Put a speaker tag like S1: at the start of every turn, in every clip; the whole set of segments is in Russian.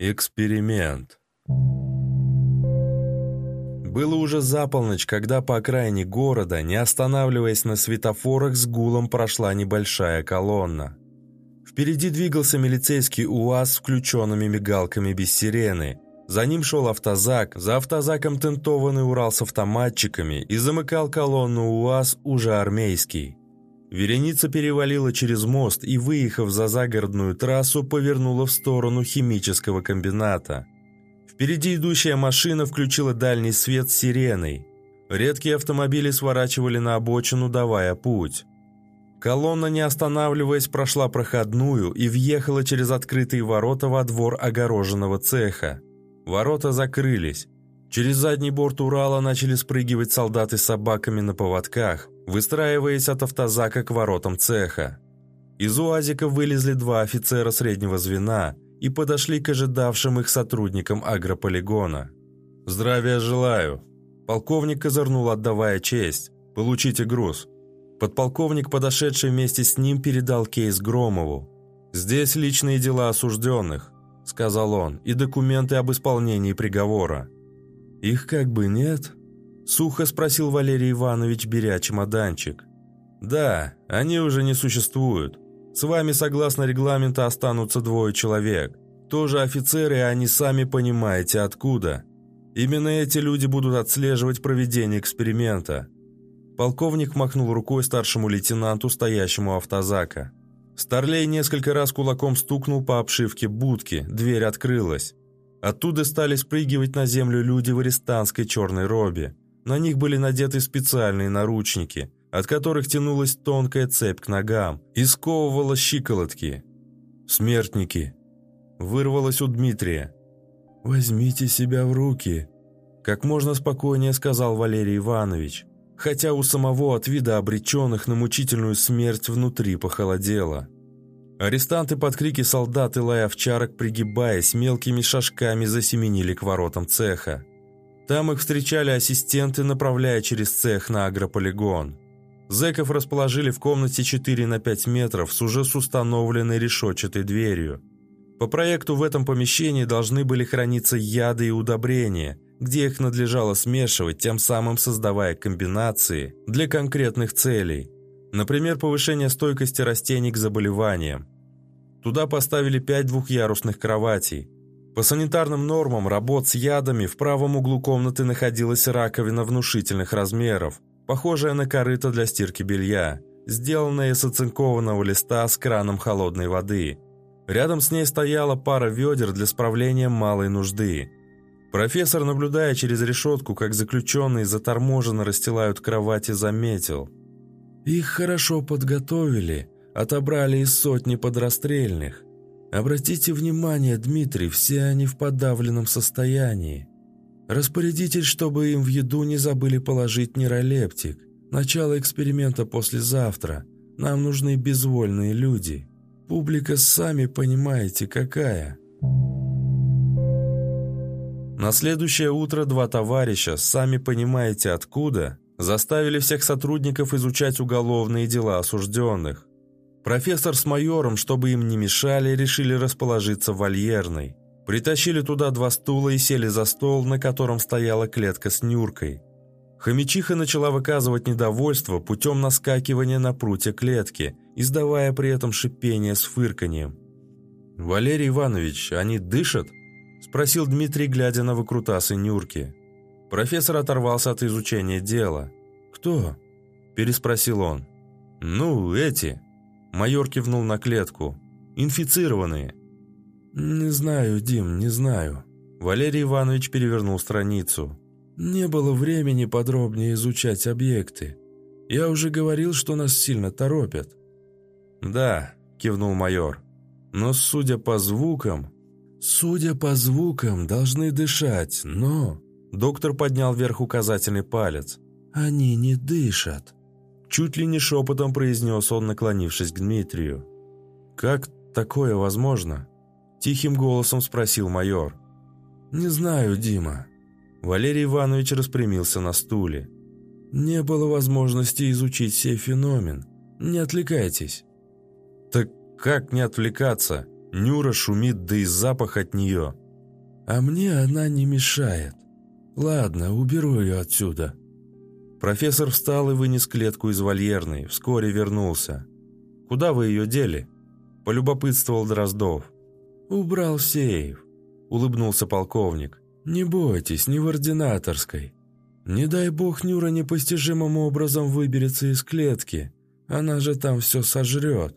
S1: Эксперимент. Было уже за полночь, когда по окраине города, не останавливаясь на светофорах, с гулом прошла небольшая колонна. Впереди двигался милицейский УАЗ с включенными мигалками без сирены. За ним шел автозак, за автозаком тентованный Урал с автоматчиками и замыкал колонну УАЗ уже армейский. Вереница перевалила через мост и, выехав за загородную трассу, повернула в сторону химического комбината. Впереди идущая машина включила дальний свет с сиреной. Редкие автомобили сворачивали на обочину, давая путь. Колонна, не останавливаясь, прошла проходную и въехала через открытые ворота во двор огороженного цеха. Ворота закрылись. Через задний борт Урала начали спрыгивать солдаты с собаками на поводках, выстраиваясь от автозака к воротам цеха. Из УАЗика вылезли два офицера среднего звена и подошли к ожидавшим их сотрудникам агрополигона. «Здравия желаю!» Полковник козырнул, отдавая честь. «Получите груз». Подполковник, подошедший вместе с ним, передал кейс Громову. «Здесь личные дела осужденных», — сказал он, — «и документы об исполнении приговора». «Их как бы нет?» Сухо спросил Валерий Иванович, беря чемоданчик. «Да, они уже не существуют. С вами, согласно регламенту, останутся двое человек. Тоже офицеры, и они сами понимаете, откуда. Именно эти люди будут отслеживать проведение эксперимента». Полковник махнул рукой старшему лейтенанту, стоящему автозака. Старлей несколько раз кулаком стукнул по обшивке будки, дверь открылась. Оттуда стали спрыгивать на землю люди в арестантской черной робе. На них были надеты специальные наручники, от которых тянулась тонкая цепь к ногам и сковывала щиколотки. «Смертники!» Вырвалось у Дмитрия. «Возьмите себя в руки!» Как можно спокойнее сказал Валерий Иванович, хотя у самого от вида обреченных на мучительную смерть внутри похолодело. Арестанты под крики солдат и лай овчарок, пригибаясь, мелкими шажками засеменили к воротам цеха. Там их встречали ассистенты, направляя через цех на агрополигон. Зеков расположили в комнате 4 на 5 метров с уже с установленной решетчатой дверью. По проекту в этом помещении должны были храниться яды и удобрения, где их надлежало смешивать, тем самым создавая комбинации для конкретных целей. Например, повышение стойкости растений к заболеваниям. Туда поставили 5 двухъярусных кроватей – по санитарным нормам работ с ядами в правом углу комнаты находилась раковина внушительных размеров, похожая на корыто для стирки белья, сделанная из оцинкованного листа с краном холодной воды. Рядом с ней стояла пара ведер для справления малой нужды. Профессор, наблюдая через решетку, как заключенные заторможенно расстилают кровати, заметил. «Их хорошо подготовили, отобрали из сотни подрастрельных. Обратите внимание, Дмитрий, все они в подавленном состоянии. Распорядитесь, чтобы им в еду не забыли положить нейролептик. Начало эксперимента послезавтра. Нам нужны безвольные люди. Публика, сами понимаете, какая. На следующее утро два товарища, сами понимаете откуда, заставили всех сотрудников изучать уголовные дела осужденных. Профессор с майором, чтобы им не мешали, решили расположиться в вольерной. Притащили туда два стула и сели за стол, на котором стояла клетка с Нюркой. Хомячиха начала выказывать недовольство путем наскакивания на прутья клетки, издавая при этом шипение с фырканьем. «Валерий Иванович, они дышат?» – спросил Дмитрий, глядя на выкрутасы Нюрки. Профессор оторвался от изучения дела. «Кто?» – переспросил он. «Ну, эти», Майор кивнул на клетку. «Инфицированные». «Не знаю, Дим, не знаю». Валерий Иванович перевернул страницу. «Не было времени подробнее изучать объекты. Я уже говорил, что нас сильно торопят». «Да», – кивнул майор. «Но судя по звукам...» «Судя по звукам, должны дышать, но...» Доктор поднял вверх указательный палец. «Они не дышат». Чуть ли не шепотом произнес он, наклонившись к Дмитрию. «Как такое возможно?» Тихим голосом спросил майор. «Не знаю, Дима». Валерий Иванович распрямился на стуле. «Не было возможности изучить сей феномен. Не отвлекайтесь». «Так как не отвлекаться? Нюра шумит, да и запах от нее.
S2: А мне она не мешает. Ладно, уберу ее отсюда».
S1: Профессор встал и вынес клетку из вольерной, вскоре вернулся. «Куда вы ее дели?» – полюбопытствовал Дроздов.
S2: «Убрал сейф», – улыбнулся полковник. «Не бойтесь, не в ординаторской. Не дай бог Нюра непостижимым образом выберется из клетки. Она же там все сожрет.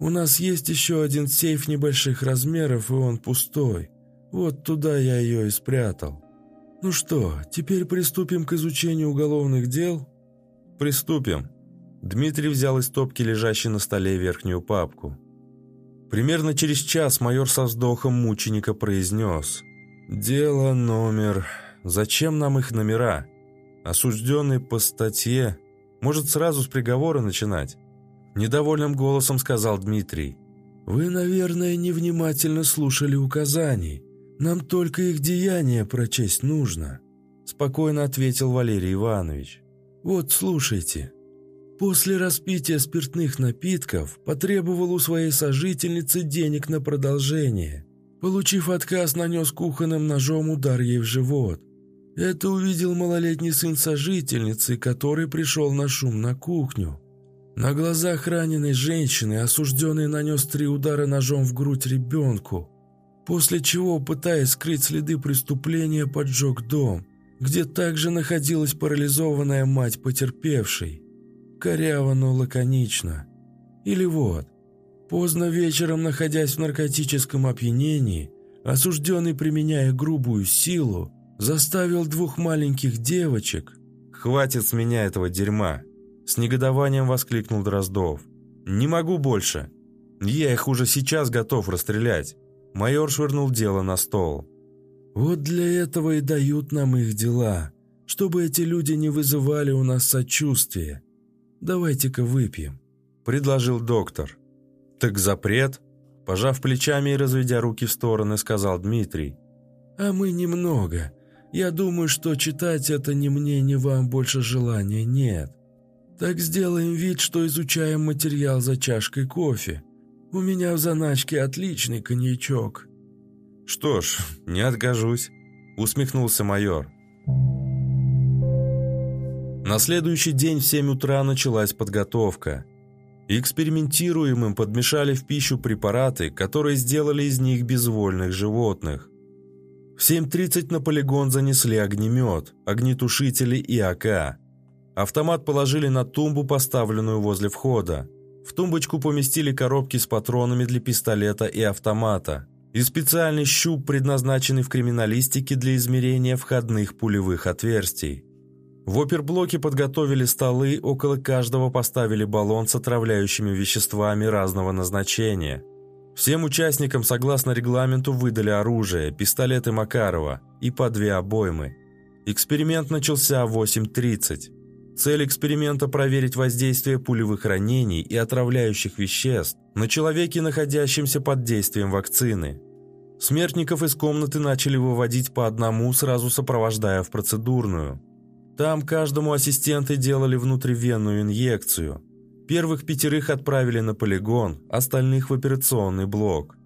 S2: У нас есть еще один сейф небольших размеров, и он пустой. Вот туда я ее и спрятал. Ну что, теперь приступим к изучению уголовных дел?»
S1: «Приступим». Дмитрий взял из топки лежащей на столе верхнюю папку. Примерно через час майор со вздохом мученика произнес. «Дело номер... Зачем нам их номера? Осужденный по статье... Может, сразу с приговора начинать?» Недовольным голосом сказал Дмитрий.
S2: «Вы, наверное, невнимательно слушали указаний. Нам только их деяния прочесть нужно», спокойно ответил Валерий Иванович. «Вот, слушайте. После распития спиртных напитков потребовал у своей сожительницы денег на продолжение. Получив отказ, нанес кухонным ножом удар ей в живот. Это увидел малолетний сын сожительницы, который пришел на шум на кухню. На глазах раненой женщины осужденный нанес три удара ножом в грудь ребенку, после чего, пытаясь скрыть следы преступления, поджег дом, где также находилась парализованная мать потерпевшей. Коряво, но лаконично. Или вот. Поздно вечером, находясь в наркотическом опьянении, осужденный, применяя грубую силу, заставил двух маленьких девочек...
S1: «Хватит с меня этого дерьма!» С негодованием воскликнул Дроздов. «Не могу больше. Я их уже сейчас готов расстрелять». Майор швырнул дело на стол.
S2: «Вот для этого и дают нам их дела, чтобы эти люди не вызывали у нас сочувствия. «Давайте-ка выпьем», — предложил доктор.
S1: «Так запрет?» Пожав плечами и разведя руки в стороны, сказал Дмитрий.
S2: «А мы немного. Я думаю, что читать это ни мне, ни вам больше желания нет. Так сделаем вид, что изучаем материал за чашкой кофе. У меня в заначке отличный коньячок».
S1: «Что ж, не откажусь», — усмехнулся майор. На следующий день в 7 утра началась подготовка. Экспериментируемым подмешали в пищу препараты, которые сделали из них безвольных животных. В 7.30 на полигон занесли огнемет, огнетушители и АК. Автомат положили на тумбу, поставленную возле входа. В тумбочку поместили коробки с патронами для пистолета и автомата и специальный щуп, предназначенный в криминалистике для измерения входных пулевых отверстий. В оперблоке подготовили столы, около каждого поставили баллон с отравляющими веществами разного назначения. Всем участникам, согласно регламенту, выдали оружие, пистолеты Макарова и по две обоймы. Эксперимент начался в 8.30. Цель эксперимента – проверить воздействие пулевых ранений и отравляющих веществ на человеке, находящемся под действием вакцины. Смертников из комнаты начали выводить по одному, сразу сопровождая в процедурную – там каждому ассистенты делали внутривенную инъекцию. Первых пятерых отправили на полигон, остальных в операционный блок.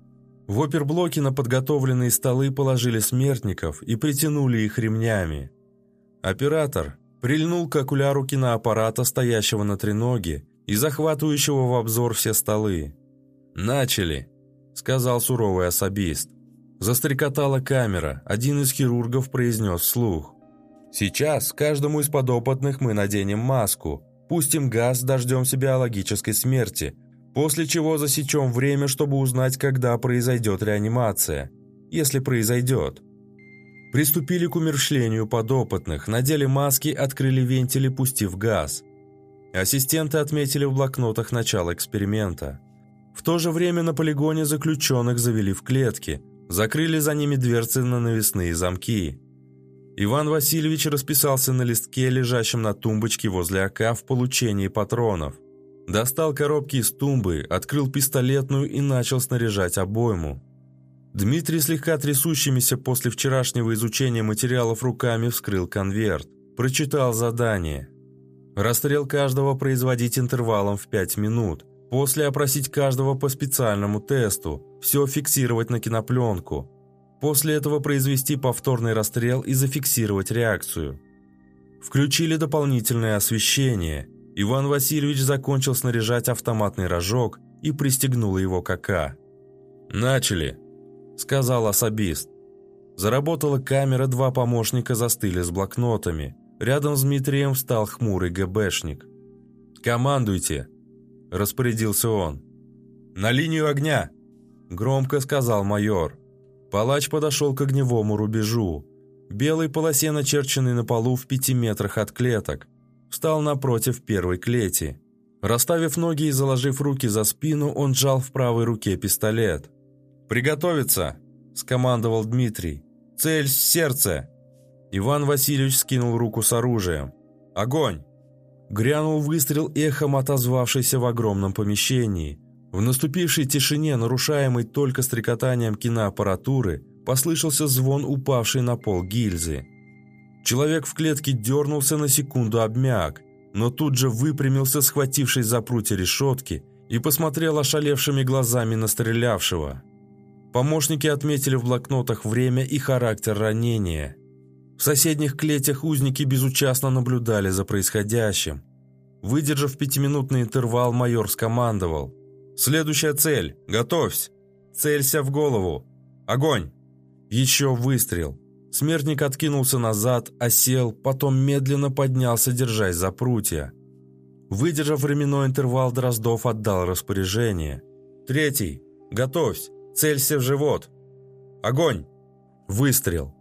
S1: В оперблоке на подготовленные столы положили смертников и притянули их ремнями. Оператор прильнул к окуляру киноаппарата, стоящего на треноге и захватывающего в обзор все столы. «Начали», — сказал суровый особист. Застрекотала камера, один из хирургов произнес вслух. Сейчас каждому из подопытных мы наденем маску, пустим газ, дождемся биологической смерти, после чего засечем время, чтобы узнать, когда произойдет реанимация, если произойдет. Приступили к умершлению подопытных, надели маски, открыли вентили, пустив газ. Ассистенты отметили в блокнотах начало эксперимента. В то же время на полигоне заключенных завели в клетки, закрыли за ними дверцы на навесные замки. Иван Васильевич расписался на листке, лежащем на тумбочке возле АК в получении патронов. Достал коробки из тумбы, открыл пистолетную и начал снаряжать обойму. Дмитрий, слегка трясущимися после вчерашнего изучения материалов руками, вскрыл конверт. Прочитал задание. Расстрел каждого производить интервалом в 5 минут. После опросить каждого по специальному тесту. Все фиксировать на кинопленку. После этого произвести повторный расстрел и зафиксировать реакцию. Включили дополнительное освещение. Иван Васильевич закончил снаряжать автоматный рожок и пристегнул его к АК. «Начали», — сказал особист. Заработала камера, два помощника застыли с блокнотами. Рядом с Дмитрием встал хмурый ГБшник. «Командуйте!» – распорядился он. «На линию огня!» – громко сказал майор. Палач подошел к огневому рубежу. Белой полосе, начерченной на полу в пяти метрах от клеток. Встал напротив первой клети. Расставив ноги и заложив руки за спину, он сжал в правой руке пистолет. «Приготовиться!» – скомандовал Дмитрий. «Цель в сердце!» Иван Васильевич скинул руку с оружием. «Огонь!» Грянул выстрел, эхом отозвавшийся в огромном помещении. В наступившей тишине, нарушаемой только стрекотанием киноаппаратуры, послышался звон упавшей на пол гильзы. Человек в клетке дернулся на секунду обмяк, но тут же выпрямился, схватившись за прутья решетки, и посмотрел ошалевшими глазами на стрелявшего. Помощники отметили в блокнотах время и характер ранения. В соседних клетях узники безучастно наблюдали за происходящим. Выдержав пятиминутный интервал, майор скомандовал. «Следующая цель! Готовься! Целься в голову! Огонь!» Еще выстрел. Смертник откинулся назад, осел, потом медленно поднялся, держась за прутья. Выдержав временной интервал, Дроздов отдал распоряжение. «Третий! Готовься! Целься в живот! Огонь!» Выстрел.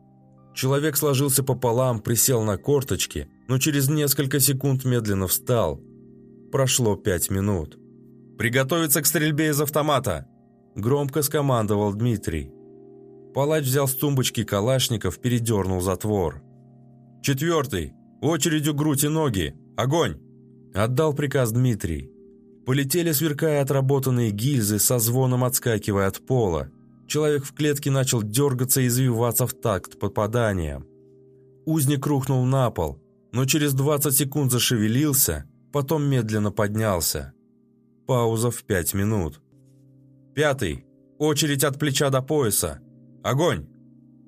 S1: Человек сложился пополам, присел на корточки, но через несколько секунд медленно встал. Прошло пять минут. «Приготовиться к стрельбе из автомата!» Громко скомандовал Дмитрий. Палач взял с тумбочки калашников, передернул затвор. «Четвертый! Очередью грудь и ноги! Огонь!» Отдал приказ Дмитрий. Полетели, сверкая отработанные гильзы, со звоном отскакивая от пола. Человек в клетке начал дергаться и извиваться в такт попаданием. Узник рухнул на пол, но через 20 секунд зашевелился, потом медленно поднялся. Пауза в 5 минут. «Пятый. Очередь от плеча до пояса. Огонь!»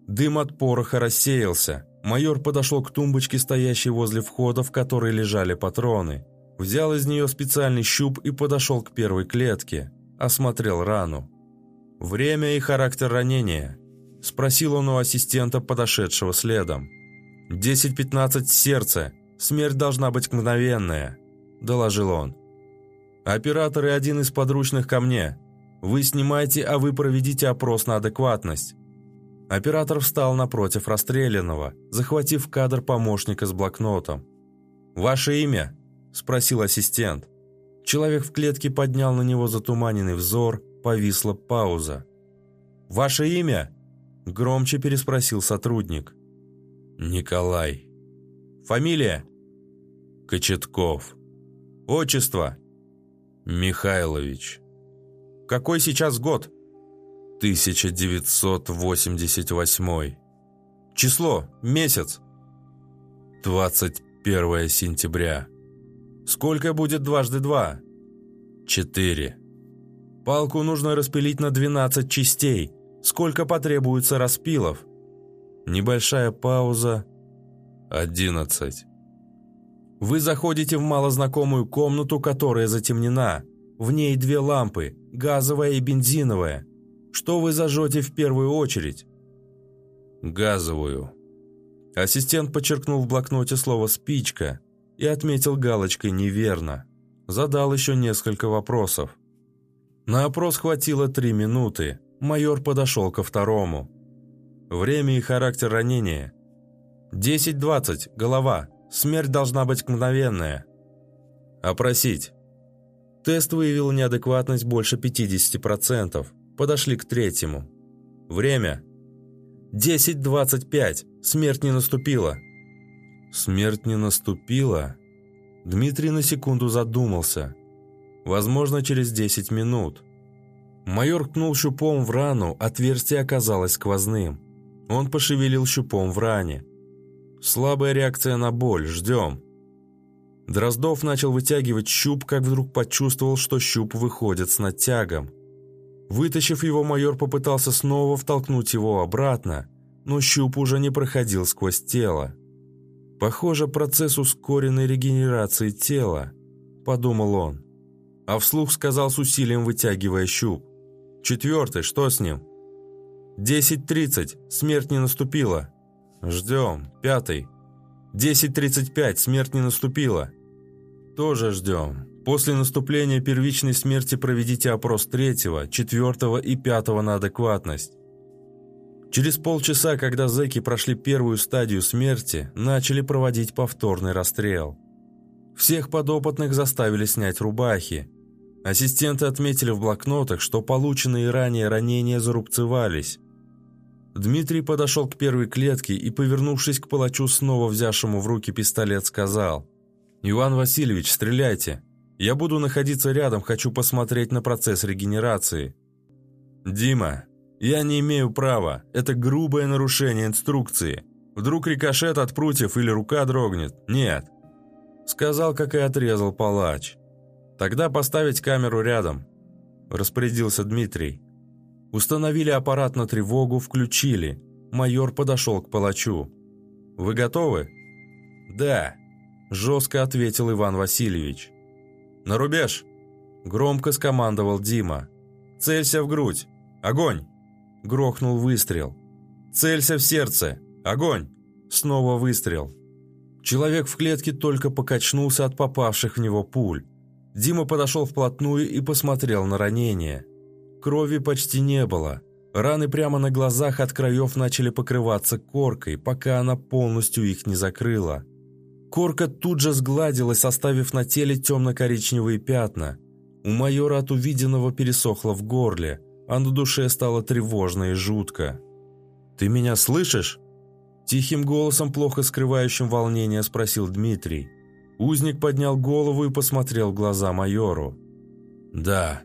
S1: Дым от пороха рассеялся. Майор подошел к тумбочке, стоящей возле входа, в которой лежали патроны. Взял из нее специальный щуп и подошел к первой клетке. Осмотрел рану. «Время и характер ранения?» – спросил он у ассистента, подошедшего следом. «10-15 сердце. Смерть должна быть мгновенная», – доложил он. «Оператор и один из подручных ко мне. Вы снимайте, а вы проведите опрос на адекватность». Оператор встал напротив расстрелянного, захватив кадр помощника с блокнотом. «Ваше имя?» – спросил ассистент. Человек в клетке поднял на него затуманенный взор, Повисла пауза. «Ваше имя?» – громче переспросил сотрудник. «Николай». «Фамилия?» «Кочетков». «Отчество?» «Михайлович». «Какой сейчас год?» «1988». «Число? Месяц?» «21 сентября». «Сколько будет дважды два?» «Четыре». Палку нужно распилить на 12 частей. Сколько потребуется распилов? Небольшая пауза. 11. Вы заходите в малознакомую комнату, которая затемнена. В ней две лампы, газовая и бензиновая. Что вы зажжете в первую очередь? Газовую. Ассистент подчеркнул в блокноте слово «спичка» и отметил галочкой «неверно». Задал еще несколько вопросов. На опрос хватило три минуты. Майор подошел ко второму. Время и характер ранения. 10-20, голова. Смерть должна быть мгновенная. Опросить. Тест выявил неадекватность больше 50%. Подошли к третьему. Время. 10-25. Смерть не наступила. Смерть не наступила? Дмитрий на секунду задумался. Возможно, через 10 минут. Майор ткнул щупом в рану, отверстие оказалось сквозным. Он пошевелил щупом в ране. Слабая реакция на боль, ждем. Дроздов начал вытягивать щуп, как вдруг почувствовал, что щуп выходит с натягом. Вытащив его, майор попытался снова втолкнуть его обратно, но щуп уже не проходил сквозь тело. «Похоже, процесс ускоренной регенерации тела», – подумал он. А вслух сказал с усилием, вытягивая щуп. «Четвертый, что с ним?» «Десять тридцать, смерть не наступила». «Ждем. Пятый». «Десять тридцать пять, смерть не наступила». «Тоже ждем. После наступления первичной смерти проведите опрос третьего, четвертого и пятого на адекватность. Через полчаса, когда зэки прошли первую стадию смерти, начали проводить повторный расстрел. Всех подопытных заставили снять рубахи. Ассистенты отметили в блокнотах, что полученные ранее ранения зарубцевались. Дмитрий подошел к первой клетке и, повернувшись к палачу, снова взявшему в руки пистолет, сказал «Иван Васильевич, стреляйте!» Я буду находиться рядом, хочу посмотреть на процесс регенерации. Дима, я не имею права. Это грубое нарушение инструкции. Вдруг рикошет от прутьев или рука дрогнет. Нет. Сказал, как и отрезал палач. Тогда поставить камеру рядом. Распорядился Дмитрий. Установили аппарат на тревогу, включили. Майор подошел к палачу. «Вы готовы?» «Да», – жестко ответил Иван Васильевич. «На рубеж!» – громко скомандовал Дима. «Целься в грудь! Огонь!» – грохнул выстрел. «Целься в сердце! Огонь!» – снова выстрел. Человек в клетке только покачнулся от попавших в него пуль. Дима подошел вплотную и посмотрел на ранение. Крови почти не было. Раны прямо на глазах от краев начали покрываться коркой, пока она полностью их не закрыла. Корка тут же сгладилась, оставив на теле темно-коричневые пятна. У майора от увиденного пересохло в горле, а на душе стало тревожно и жутко. «Ты меня слышишь?» Тихим голосом, плохо скрывающим волнение, спросил Дмитрий. Узник поднял голову и посмотрел в глаза майору. «Да».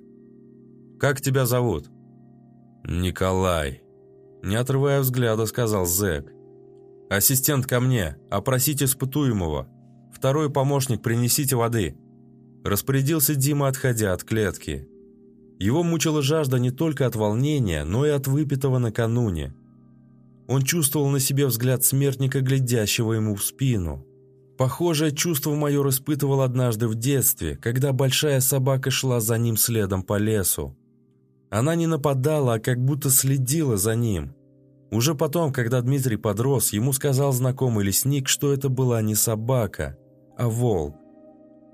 S1: «Как тебя зовут?» «Николай». Не отрывая взгляда, сказал зэк. «Ассистент ко мне, опросите испытуемого. Второй помощник, принесите воды». Распорядился Дима, отходя от клетки. Его мучила жажда не только от волнения, но и от выпитого накануне. Он чувствовал на себе взгляд смертника, глядящего ему в спину. Похожее чувство майор испытывал однажды в детстве, когда большая собака шла за ним следом по лесу. Она не нападала, а как будто следила за ним – уже потом, когда Дмитрий подрос, ему сказал знакомый лесник, что это была не собака, а волк.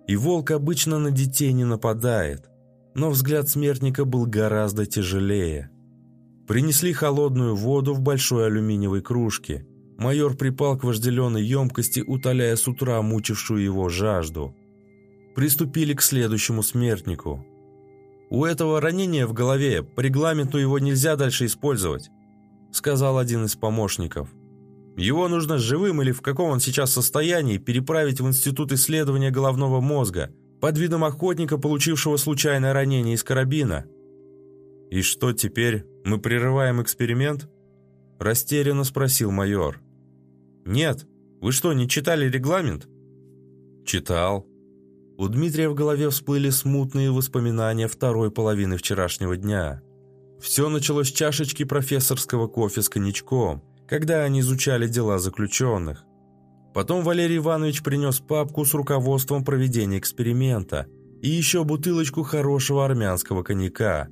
S1: И волк обычно на детей не нападает, но взгляд смертника был гораздо тяжелее. Принесли холодную воду в большой алюминиевой кружке. Майор припал к вожделенной емкости, утоляя с утра мучившую его жажду. Приступили к следующему смертнику. «У этого ранения в голове, по регламенту его нельзя дальше использовать сказал один из помощников. Его нужно живым или в каком он сейчас состоянии переправить в Институт исследования головного мозга под видом охотника, получившего случайное ранение из карабина. «И что теперь? Мы прерываем эксперимент?» Растерянно спросил майор. «Нет. Вы что, не читали регламент?» «Читал». У Дмитрия в голове всплыли смутные воспоминания второй половины вчерашнего дня – все началось с чашечки профессорского кофе с коньячком, когда они изучали дела заключенных. Потом Валерий Иванович принес папку с руководством проведения эксперимента и еще бутылочку хорошего армянского коньяка.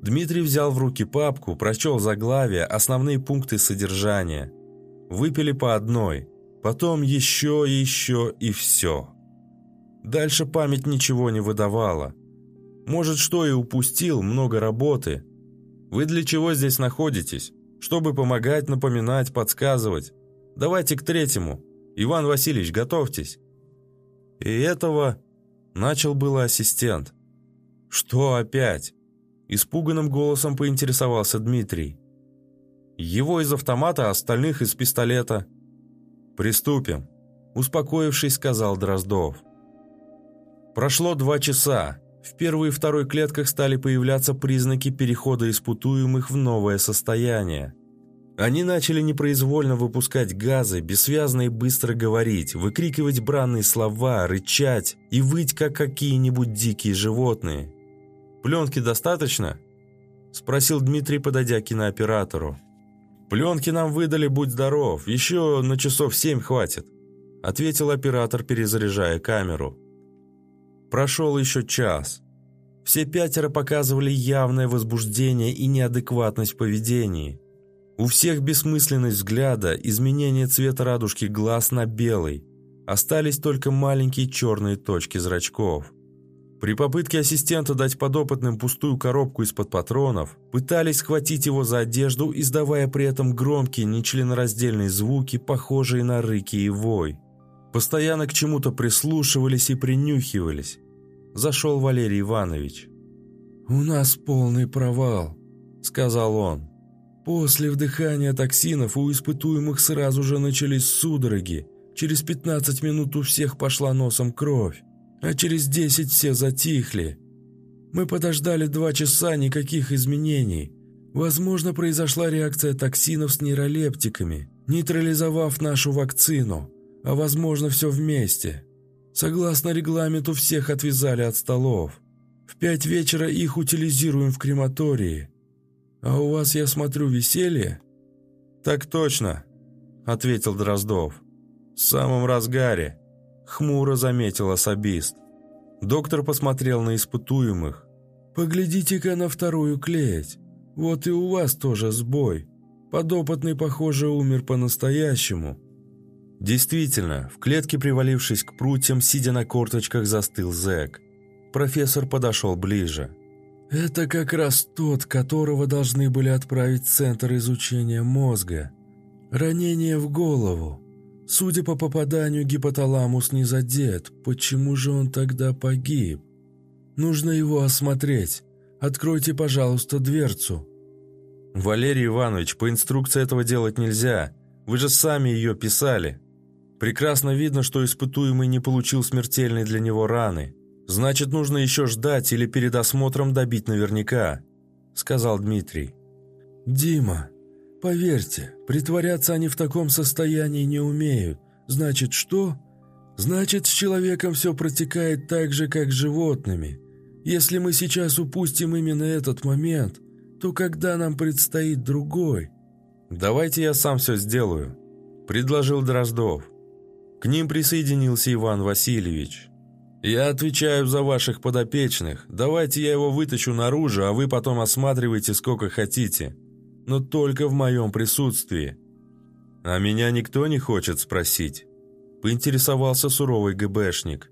S1: Дмитрий взял в руки папку, прочел заглавие, основные пункты содержания. Выпили по одной, потом еще еще и все. Дальше память ничего не выдавала. Может, что и упустил, много работы – вы для чего здесь находитесь? Чтобы помогать, напоминать, подсказывать. Давайте к третьему. Иван Васильевич, готовьтесь». И этого начал было ассистент. «Что опять?» Испуганным голосом поинтересовался Дмитрий. «Его из автомата, а остальных из пистолета». «Приступим», – успокоившись, сказал Дроздов. Прошло два часа. В первой и второй клетках стали появляться признаки перехода испытуемых в новое состояние. Они начали непроизвольно выпускать газы, бессвязно и быстро говорить, выкрикивать бранные слова, рычать и выть, как какие-нибудь дикие животные. «Пленки достаточно?» – спросил Дмитрий, подойдя к кинооператору. «Пленки нам выдали, будь здоров, еще на часов семь хватит», – ответил оператор, перезаряжая камеру. Прошел еще час. Все пятеро показывали явное возбуждение и неадекватность в поведении. У всех бессмысленность взгляда, изменение цвета радужки глаз на белый. Остались только маленькие черные точки зрачков. При попытке ассистента дать подопытным пустую коробку из-под патронов, пытались схватить его за одежду, издавая при этом громкие, нечленораздельные звуки, похожие на рыки и вой. Постоянно к чему-то прислушивались и принюхивались. Зашел Валерий Иванович.
S2: «У нас полный провал», — сказал он. «После вдыхания токсинов у испытуемых сразу же начались судороги. Через 15 минут у всех пошла носом кровь а через десять все затихли. Мы подождали два часа, никаких изменений. Возможно, произошла реакция токсинов с нейролептиками, нейтрализовав нашу вакцину, а возможно, все вместе. Согласно регламенту, всех отвязали от столов. В пять вечера их утилизируем в крематории. А у вас, я смотрю, веселье?»
S1: «Так точно», — ответил Дроздов. «В самом разгаре». Хмуро заметил особист. Доктор посмотрел на испытуемых.
S2: «Поглядите-ка на вторую клеть. Вот и у вас тоже сбой. Подопытный, похоже, умер по-настоящему».
S1: Действительно, в клетке, привалившись к прутьям, сидя на корточках, застыл зэк. Профессор подошел ближе.
S2: «Это как раз тот, которого должны были отправить в Центр изучения мозга. Ранение в голову. Судя по попаданию, гипоталамус не задет. Почему же он тогда погиб? Нужно его осмотреть. Откройте, пожалуйста, дверцу».
S1: «Валерий Иванович, по инструкции этого делать нельзя. Вы же сами ее писали. Прекрасно видно, что испытуемый не получил смертельной для него раны. Значит, нужно еще ждать или перед осмотром добить наверняка», — сказал Дмитрий.
S2: «Дима, Поверьте, притворяться они в таком состоянии не умеют. Значит, что? Значит, с человеком все протекает так же, как с животными. Если мы сейчас упустим именно этот момент, то когда нам предстоит другой?
S1: «Давайте я сам все сделаю», – предложил Дроздов. К ним присоединился Иван Васильевич. «Я отвечаю за ваших подопечных. Давайте я его вытащу наружу, а вы потом осматривайте сколько хотите но только в моем присутствии. А меня никто не хочет спросить. Поинтересовался суровый ГБшник.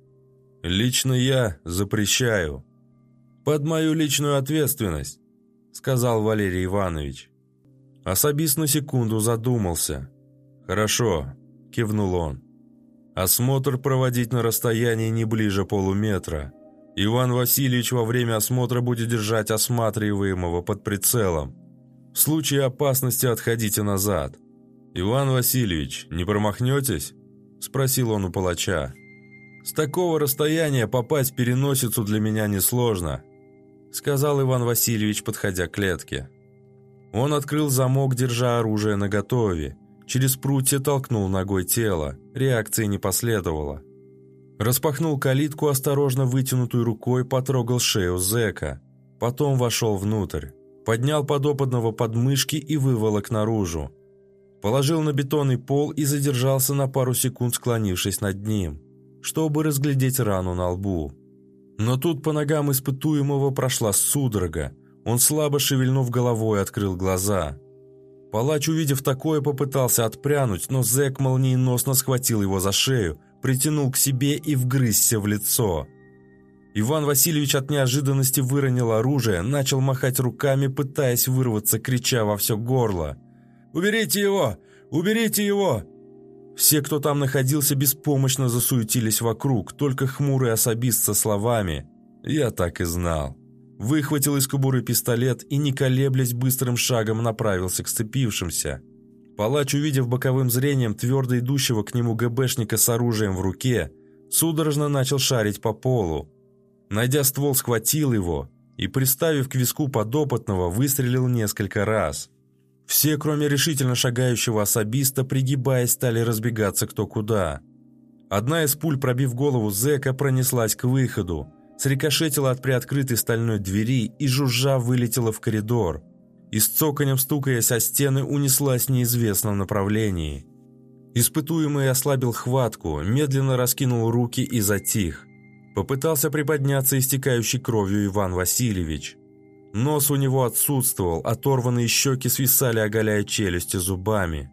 S1: Лично я запрещаю. Под мою личную ответственность, сказал Валерий Иванович. Особист на секунду задумался. «Хорошо», – кивнул он. «Осмотр проводить на расстоянии не ближе полуметра. Иван Васильевич во время осмотра будет держать осматриваемого под прицелом. В случае опасности отходите назад. Иван Васильевич, не промахнетесь?» – спросил он у палача. «С такого расстояния попасть в переносицу для меня несложно», – сказал Иван Васильевич, подходя к клетке. Он открыл замок, держа оружие наготове. Через прутья толкнул ногой тело. Реакции не последовало. Распахнул калитку, осторожно вытянутой рукой потрогал шею зэка. Потом вошел внутрь поднял подопытного под мышки и выволок наружу. Положил на бетонный пол и задержался на пару секунд, склонившись над ним, чтобы разглядеть рану на лбу. Но тут по ногам испытуемого прошла судорога. Он слабо шевельнув головой, открыл глаза. Палач, увидев такое, попытался отпрянуть, но зэк молниеносно схватил его за шею, притянул к себе и вгрызся в лицо – Иван Васильевич от неожиданности выронил оружие, начал махать руками, пытаясь вырваться, крича во все горло. «Уберите его! Уберите его!» Все, кто там находился, беспомощно засуетились вокруг, только хмурый особист со словами «Я так и знал». Выхватил из кобуры пистолет и, не колеблясь, быстрым шагом направился к сцепившимся. Палач, увидев боковым зрением твердо идущего к нему ГБшника с оружием в руке, судорожно начал шарить по полу. Найдя ствол, схватил его и, приставив к виску подопытного, выстрелил несколько раз. Все, кроме решительно шагающего особиста, пригибаясь, стали разбегаться кто куда. Одна из пуль, пробив голову зэка, пронеслась к выходу. Срикошетила от приоткрытой стальной двери и жужжа вылетела в коридор. И с цоканем стукаясь о стены унеслась в неизвестном направлении. Испытуемый ослабил хватку, медленно раскинул руки и затих. Попытался приподняться истекающий кровью Иван Васильевич. Нос у него отсутствовал, оторванные щеки свисали, оголяя челюсти зубами.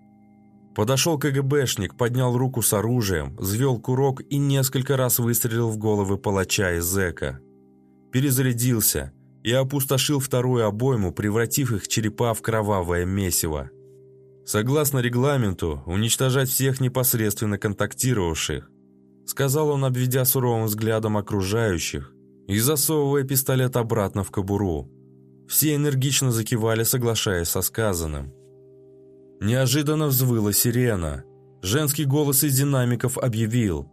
S1: Подошел КГБшник, поднял руку с оружием, взвел курок и несколько раз выстрелил в головы палача и зэка. Перезарядился и опустошил вторую обойму, превратив их черепа в кровавое месиво. Согласно регламенту, уничтожать всех непосредственно контактировавших, сказал он, обведя суровым взглядом окружающих и засовывая пистолет обратно в кобуру. Все энергично закивали, соглашаясь со сказанным. Неожиданно взвыла сирена. Женский голос из динамиков объявил.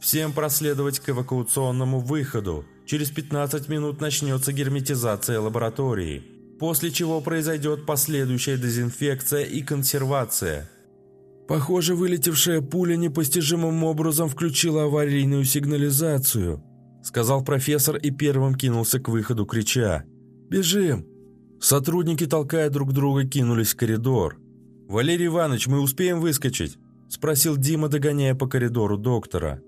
S1: «Всем проследовать к эвакуационному выходу. Через 15 минут начнется герметизация лаборатории, после чего произойдет последующая дезинфекция и консервация».
S2: «Похоже, вылетевшая пуля непостижимым образом включила аварийную сигнализацию», сказал профессор и первым кинулся к выходу, крича «Бежим!». Сотрудники, толкая друг друга, кинулись в коридор.
S1: «Валерий Иванович, мы успеем выскочить?» – спросил Дима, догоняя по коридору доктора.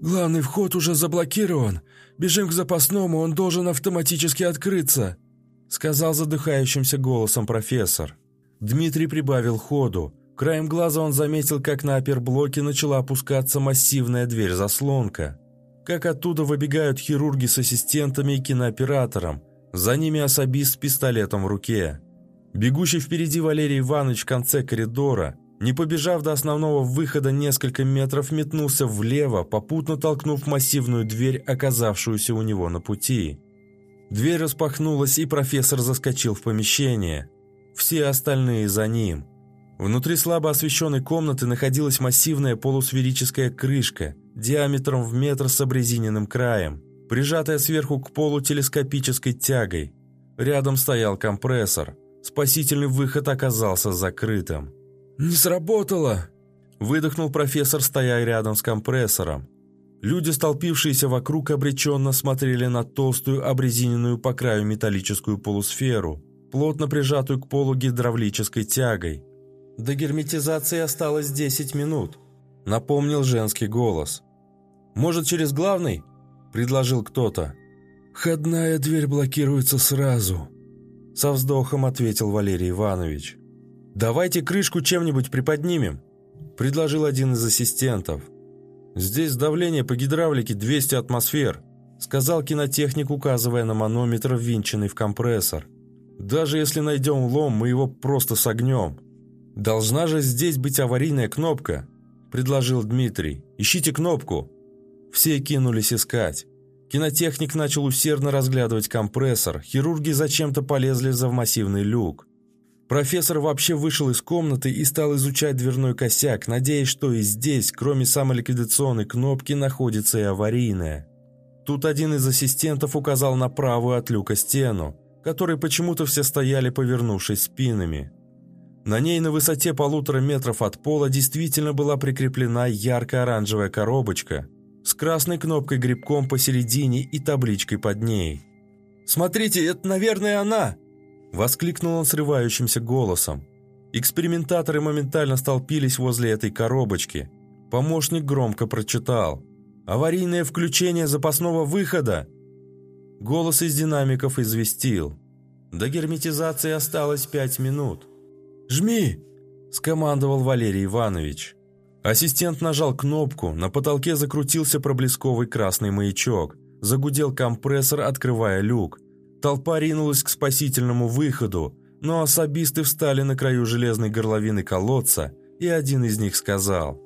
S2: «Главный вход уже заблокирован. Бежим к запасному, он должен автоматически открыться», – сказал задыхающимся голосом профессор. Дмитрий прибавил ходу. Краем глаза он заметил, как на оперблоке начала опускаться массивная дверь-заслонка. Как оттуда выбегают хирурги с ассистентами и кинооператором. За ними особист с пистолетом в руке. Бегущий впереди Валерий Иванович в конце коридора, не побежав до основного выхода несколько метров, метнулся влево, попутно толкнув массивную дверь, оказавшуюся у него на пути. Дверь распахнулась, и профессор заскочил в помещение. Все остальные за ним. Внутри слабо освещенной комнаты находилась массивная полусферическая крышка, диаметром в метр с обрезиненным краем, прижатая сверху к полу телескопической тягой. Рядом стоял компрессор – Спасительный выход оказался закрытым. «Не сработало!»
S1: Выдохнул профессор, стоя рядом с компрессором. Люди, столпившиеся вокруг, обреченно смотрели на толстую, обрезиненную по краю металлическую полусферу, плотно прижатую к полу гидравлической тягой. «До герметизации осталось 10 минут», — напомнил женский голос. «Может, через главный?» — предложил кто-то.
S2: «Входная дверь блокируется сразу»,
S1: со вздохом ответил Валерий Иванович. «Давайте крышку чем-нибудь приподнимем», – предложил один из ассистентов. «Здесь давление по гидравлике 200 атмосфер», – сказал кинотехник, указывая на манометр, ввинченный в компрессор. «Даже если найдем лом, мы его просто согнем». «Должна же здесь быть аварийная кнопка», – предложил Дмитрий. «Ищите кнопку». Все кинулись искать. Кинотехник начал усердно разглядывать компрессор, хирурги зачем-то полезли за массивный люк. Профессор вообще вышел из комнаты и стал изучать дверной косяк, надеясь, что и здесь, кроме самоликвидационной кнопки, находится и аварийная. Тут один из ассистентов указал на правую от люка стену, которой почему-то все стояли, повернувшись спинами. На ней на высоте полутора метров от пола действительно была прикреплена ярко-оранжевая коробочка – с красной кнопкой-грибком посередине и табличкой под ней. «Смотрите, это, наверное, она!» Воскликнул он срывающимся голосом. Экспериментаторы моментально столпились возле этой коробочки. Помощник громко прочитал. «Аварийное включение запасного выхода!» Голос из динамиков известил. До герметизации осталось пять минут.
S2: «Жми!»
S1: – скомандовал Валерий Иванович. Ассистент нажал кнопку, на потолке закрутился проблесковый красный маячок. Загудел компрессор, открывая люк. Толпа ринулась к спасительному выходу, но особисты встали на краю железной горловины колодца, и один из них сказал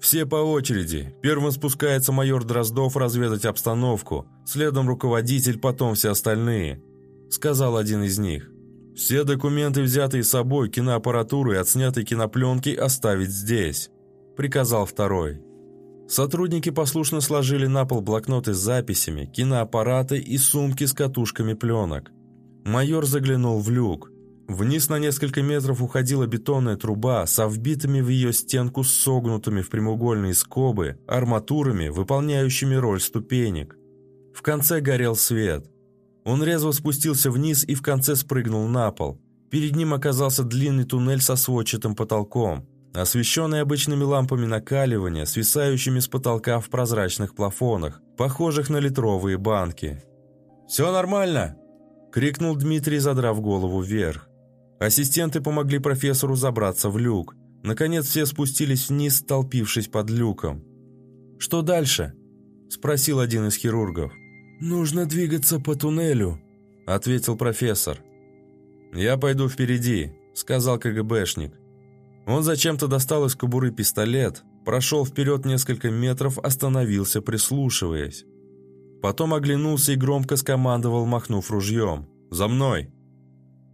S1: «Все по очереди. Первым спускается майор Дроздов разведать обстановку, следом руководитель, потом все остальные», — сказал один из них. «Все документы, взятые с собой, киноаппаратуру и отснятой кинопленки, оставить здесь» приказал второй. Сотрудники послушно сложили на пол блокноты с записями, киноаппараты и сумки с катушками пленок. Майор заглянул в люк. Вниз на несколько метров уходила бетонная труба со вбитыми в ее стенку согнутыми в прямоугольные скобы арматурами, выполняющими роль ступенек. В конце горел свет. Он резво спустился вниз и в конце спрыгнул на пол. Перед ним оказался длинный туннель со сводчатым потолком, освещенный обычными лампами накаливания, свисающими с потолка в прозрачных плафонах, похожих на литровые банки. «Все нормально!» – крикнул Дмитрий, задрав голову вверх. Ассистенты помогли профессору забраться в люк. Наконец все спустились вниз, столпившись под люком. «Что дальше?» – спросил один из хирургов.
S2: «Нужно двигаться по туннелю», – ответил профессор.
S1: «Я пойду впереди», – сказал КГБшник. Он зачем-то достал из кобуры пистолет, прошел вперед несколько метров, остановился, прислушиваясь. Потом оглянулся и громко скомандовал, махнув ружьем. «За мной!»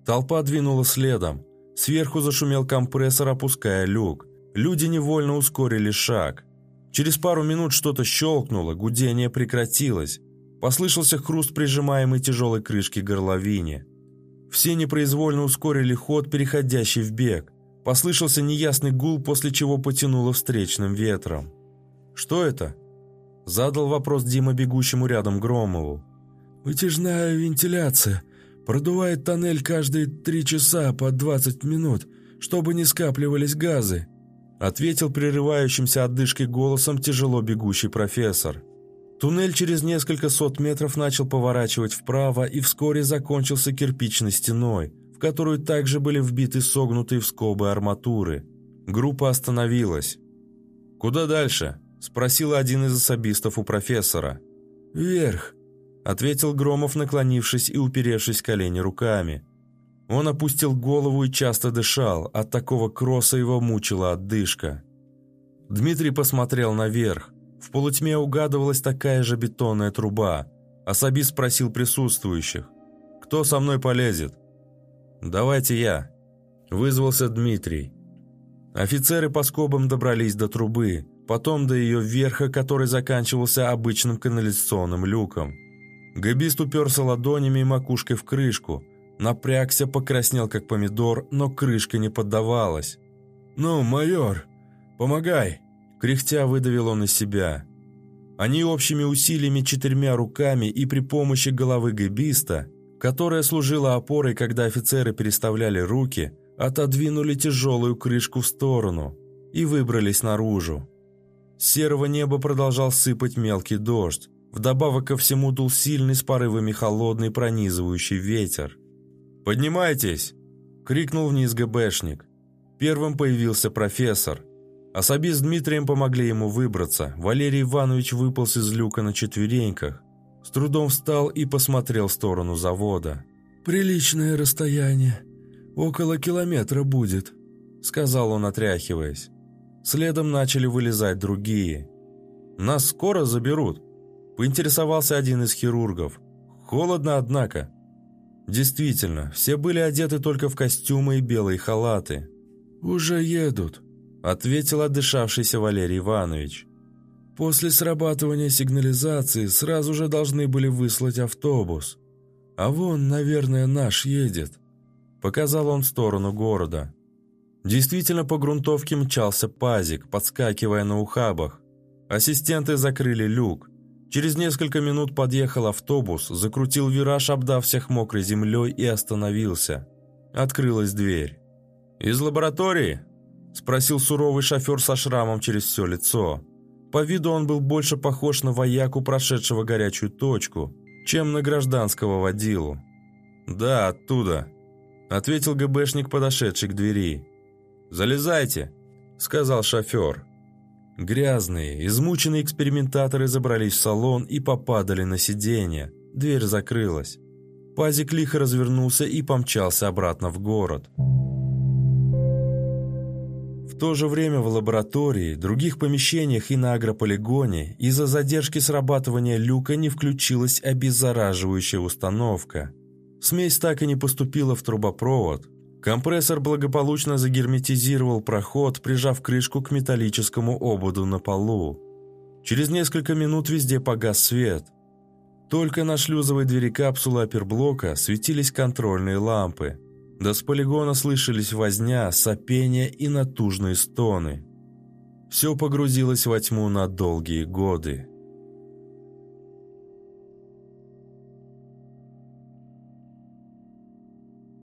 S1: Толпа двинула следом. Сверху зашумел компрессор, опуская люк. Люди невольно ускорили шаг. Через пару минут что-то щелкнуло, гудение прекратилось. Послышался хруст прижимаемой тяжелой крышки горловине. Все непроизвольно ускорили ход, переходящий в бег. Послышался неясный гул, после чего потянуло встречным ветром. «Что это?» Задал вопрос Дима бегущему рядом Громову.
S2: «Вытяжная вентиляция. Продувает тоннель каждые три часа по 20 минут, чтобы не скапливались газы», ответил прерывающимся отдышкой голосом тяжело бегущий профессор. Туннель через несколько сот метров начал поворачивать вправо и вскоре закончился кирпичной стеной, в которую также были вбиты согнутые в скобы арматуры. Группа остановилась. «Куда дальше?» Спросил один из особистов у профессора. «Вверх», —
S1: ответил Громов, наклонившись и уперевшись колени руками. Он опустил голову и часто дышал, от такого кросса его мучила отдышка. Дмитрий посмотрел наверх. В полутьме угадывалась такая же бетонная труба. Особист спросил присутствующих. «Кто со мной полезет?» «Давайте я», — вызвался Дмитрий. Офицеры по скобам добрались до трубы потом до ее верха, который заканчивался обычным канализационным люком. Габист уперся ладонями и макушкой в крышку. Напрягся, покраснел как помидор, но крышка не поддавалась.
S2: «Ну, майор, помогай!»
S1: Кряхтя выдавил он из себя. Они общими усилиями четырьмя руками и при помощи головы габиста, которая служила опорой, когда офицеры переставляли руки, отодвинули тяжелую крышку в сторону и выбрались наружу. Серого неба продолжал сыпать мелкий дождь. Вдобавок ко всему дул сильный с порывами холодный пронизывающий ветер. «Поднимайтесь!» – крикнул вниз ГБшник. Первым появился профессор. Особи с Дмитрием помогли ему выбраться. Валерий Иванович выполз из люка на четвереньках. С трудом встал и посмотрел в сторону завода.
S2: «Приличное расстояние. Около километра будет», – сказал он, отряхиваясь.
S1: Следом начали вылезать другие. «Нас скоро заберут», – поинтересовался один из хирургов. «Холодно, однако». Действительно, все были одеты только в костюмы и белые халаты.
S2: «Уже едут», – ответил отдышавшийся Валерий Иванович. «После срабатывания сигнализации сразу же должны были выслать автобус. А вон, наверное, наш едет», – показал он в сторону города.
S1: Действительно, по грунтовке мчался пазик, подскакивая на ухабах. Ассистенты закрыли люк. Через несколько минут подъехал автобус, закрутил вираж, обдав всех мокрой землей и остановился. Открылась дверь. «Из лаборатории?» – спросил суровый шофер со шрамом через все лицо. По виду он был больше похож на вояку, прошедшего горячую точку, чем на гражданского водилу. «Да, оттуда», – ответил ГБшник, подошедший к двери. «Залезайте», — сказал шофер. Грязные, измученные экспериментаторы забрались в салон и попадали на сиденье. Дверь закрылась. Пазик лихо развернулся и помчался обратно в город. В то же время в лаборатории, других помещениях и на агрополигоне из-за задержки срабатывания люка не включилась обеззараживающая установка. Смесь так и не поступила в трубопровод, Компрессор благополучно загерметизировал проход, прижав крышку к металлическому ободу на полу. Через несколько минут везде погас свет. Только на шлюзовой двери капсулы оперблока светились контрольные лампы. До с полигона слышались возня, сопение и натужные стоны. Все погрузилось во тьму на долгие годы.